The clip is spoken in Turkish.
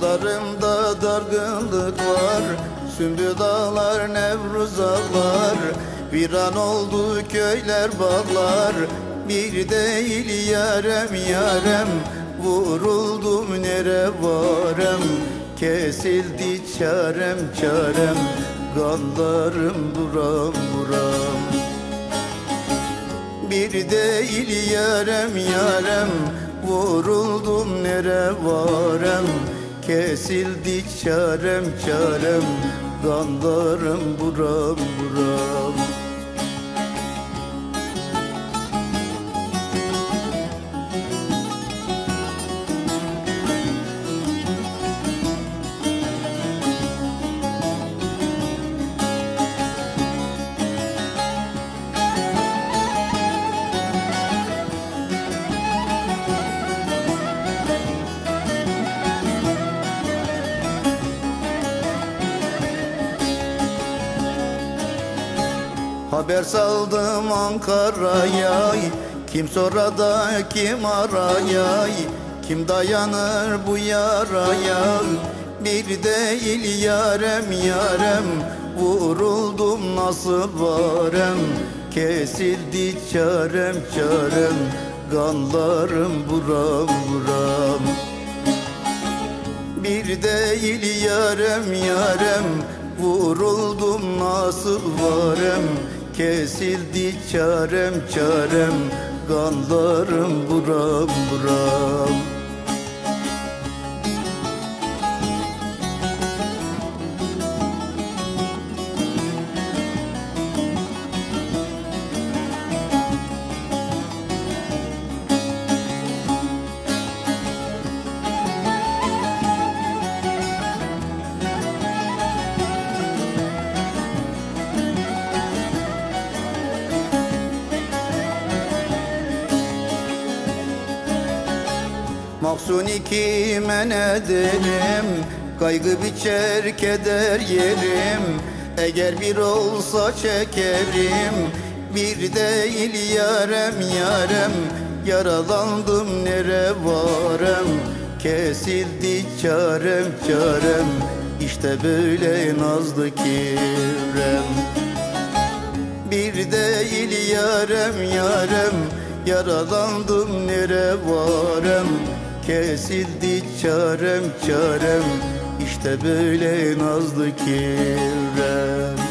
Gönlümde dargınlık var Sümbü dağlar Nevruz ağlar. Viran oldu köyler bağlar Bir değil yarem yarem. Vuruldum nere varem Kesildi çarem çarem. Kanlarım buram buram. Bir değil yarem yarem. Vuruldum nere varem Kesildi çarem çarem Kanlarım buram buram Haber saldım Ankara'ya. Kim sonra da kim araya? Kim dayanır bu yaraya? Bir değil yarem yarem. Vuruldum nasıl varem? Kesildi çarem çarem. Kanlarım buram buram. Bir değil yarem yarem. Vuruldum nasıl varem Kesildi çarem çarem. Kanlarım buram buram Mahsuni kime ne derim? Kaygı biçer keder yerim. Eğer bir olsa çekerim. Bir değil yarem yarem. Yaralandım nere varem Kesildi çarem çarem. İşte böyle nazlı kirem. Bir değil yarem yarem. Yaralandım nere varem Kesildi çarem çarem. İşte böyle nazlı kirem